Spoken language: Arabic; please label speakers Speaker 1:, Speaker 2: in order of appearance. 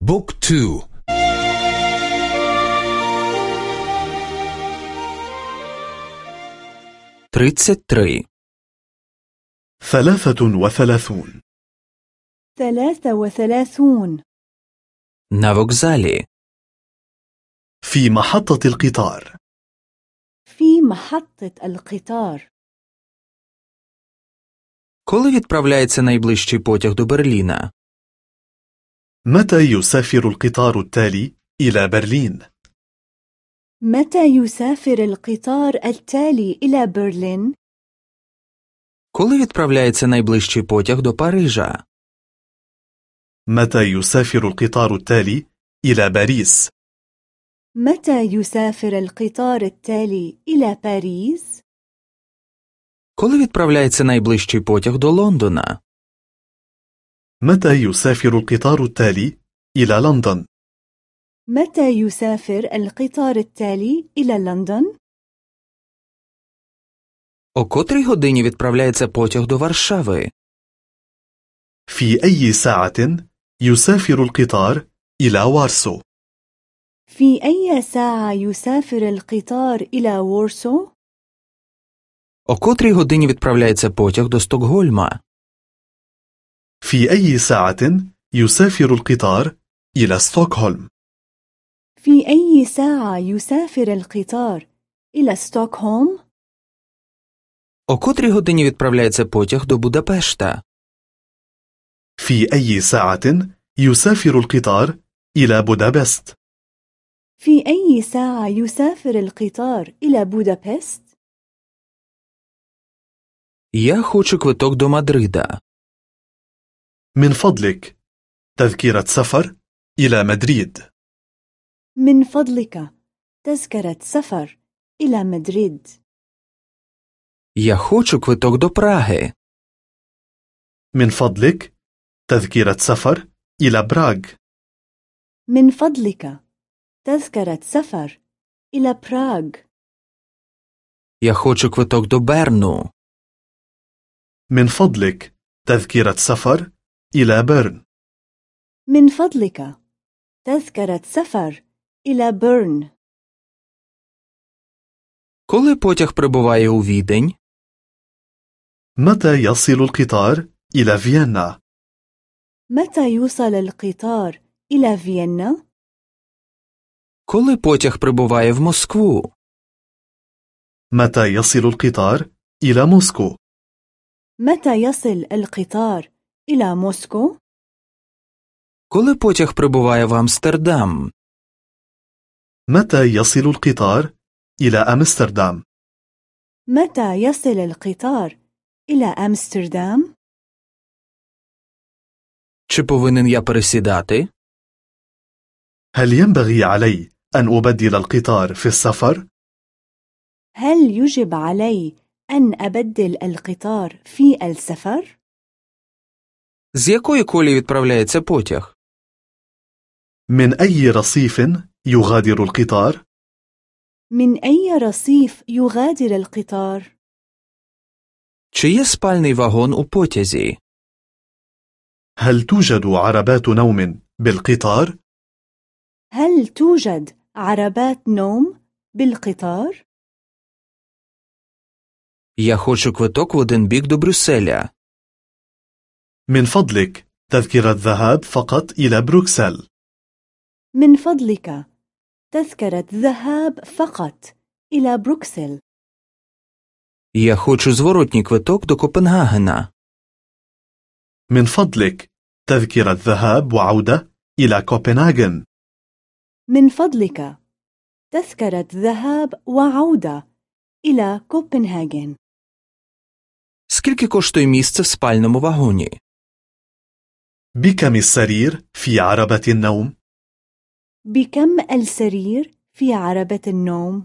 Speaker 1: بوك تو
Speaker 2: тридцать три
Speaker 3: ثلاثة وثلاثون
Speaker 4: ثلاثة وثلاثون
Speaker 2: на вокзалі
Speaker 3: في محطة القطار
Speaker 4: في محطة القطار
Speaker 2: коли відправляється найближчий потяг до Берліна
Speaker 3: متى يسافر القطار التالي إلى برلين؟
Speaker 4: متى يسافر القطار التالي إلى برلين؟
Speaker 2: коли відправляється найближчий потяг до Парижа
Speaker 3: متى يسافر القطار التالي إلى باريس؟
Speaker 4: متى يسافر القطار التالي إلى باريس؟
Speaker 2: коли відправляється найближчий потяг до Лондона
Speaker 3: متى يسافر القطار التالي إلى لندن؟
Speaker 4: متى يسافر القطار التالي إلى لندن؟
Speaker 2: о котрій годині відправляється потяг до Варшави
Speaker 3: في أي ساعة يسافر القطار إلى وارسو؟
Speaker 4: في أي ساعة يسافر القطار إلى وورسو؟
Speaker 2: о котрій годині відправляється потяг до Стокгольма
Speaker 3: في أي ساعة يسافر القطار إلى ستوكهولم؟
Speaker 4: في أي ساعة يسافر القطار إلى ستوكهولم؟
Speaker 2: о котрій годині відправляється потяг до Будапешта
Speaker 3: في أي ساعة يسافر القطار إلى بودابست؟
Speaker 4: في أي ساعة يسافر القطار إلى بودابست؟
Speaker 2: я хочу квиток до Мадрида
Speaker 3: من فضلك تذكرة سفر إلى مدريد
Speaker 4: من فضلك تذكرة سفر إلى مدريد
Speaker 2: я хочу квиток до Праги
Speaker 3: من فضلك تذكرة سفر إلى براغ
Speaker 4: من فضلك تذكرة سفر إلى براغ
Speaker 2: я хочу квиток до Берну
Speaker 3: من فضلك تذكرة سفر إلى بيرن
Speaker 4: من فضلك تذكرة سفر إلى بيرن
Speaker 2: коли потяг прибуває у Відень
Speaker 3: متى يصل القطار إلى فيينا؟
Speaker 4: متى يوصل القطار إلى فيينا؟
Speaker 2: коли потяг прибуває в Москву
Speaker 3: متى يصل القطار إلى موسكو؟
Speaker 4: متى يصل القطار إلى موسكو؟
Speaker 2: коли потяг прибуває в Амстердам
Speaker 3: متى يصل القطار إلى أمستردام؟
Speaker 4: متى يصل القطار إلى أمستردام؟
Speaker 2: чи повинен я пересідати
Speaker 3: هل ينبغي علي أن أبدل القطار في السفر؟
Speaker 4: هل يجب علي أن أبدل القطار في السفر؟
Speaker 2: з якої колії відправляється потяг
Speaker 3: من أي رصيف يغادر القطار؟
Speaker 4: من أي رصيف يغادر القطار؟
Speaker 2: чи є спальний вагон у потязі
Speaker 3: هل توجد عربات نوم بالقطار؟
Speaker 4: هل توجد عربات نوم بالقطار؟
Speaker 2: я хочу квиток в один бік до Брюсселя
Speaker 3: من فضلك تذكرة ذهاب فقط إلى بروكسل
Speaker 4: من فضلك تذكرة ذهاب فقط إلى بروكسل
Speaker 2: я хочу зворотній квиток до Копенгагена
Speaker 3: من فضلك تذكرة ذهاب وعودة إلى كوبنهاغن
Speaker 4: من فضلك تذكرة ذهاب وعودة إلى كوبنهاجن
Speaker 2: скільки коштує місце в спальному вагоні
Speaker 3: بكم السرير في عربة النوم؟
Speaker 4: بكم السرير في عربة النوم؟